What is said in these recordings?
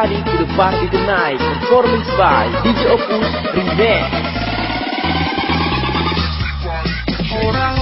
everybody to the party tonight. Performance by DJ Opus Remix. Orang-orang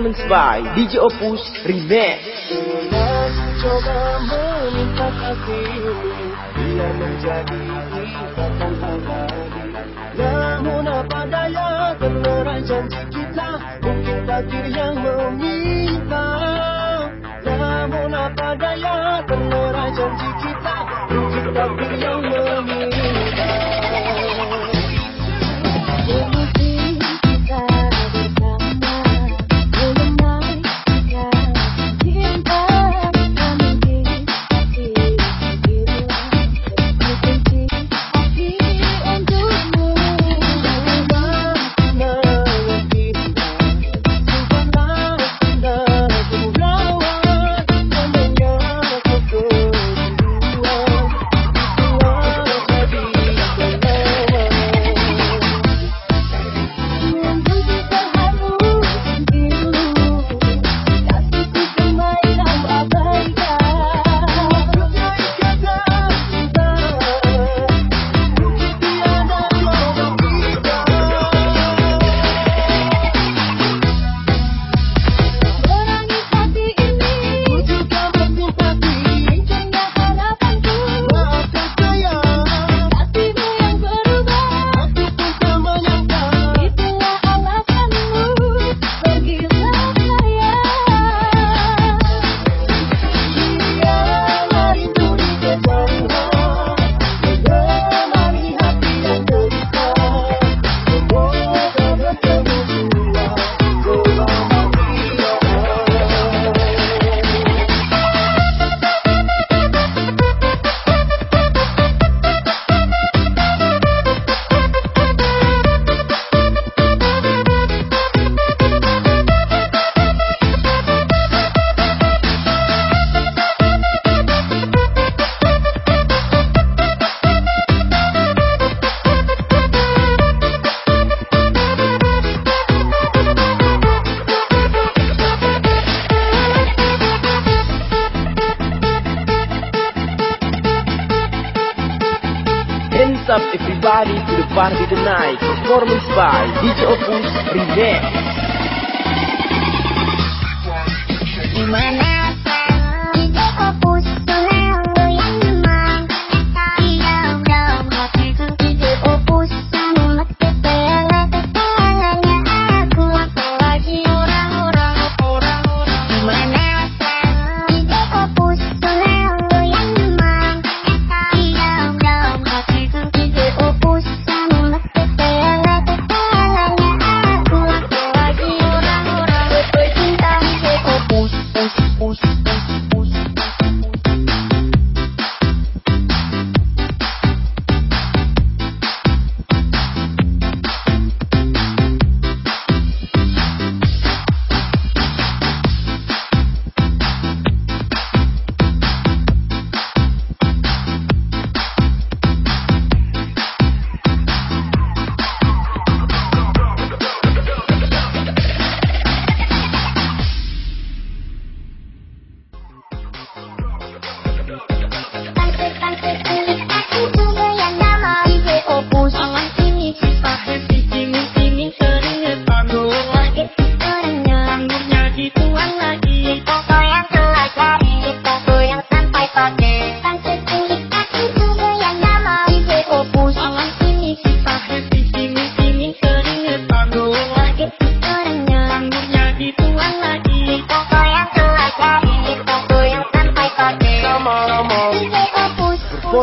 Performance by DJ Opus Remix. Coba meminta kasihmu Biar menjadi ikatan abadi Namun apa daya terlerai janji kita? Mungkin takdir yang meminta. Namun apa daya terlerai janji kita? Mungkin takdir yang meminta to the tonight. Performance by DJ Opus Remix. Dimana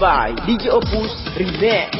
By DJ Opus Remix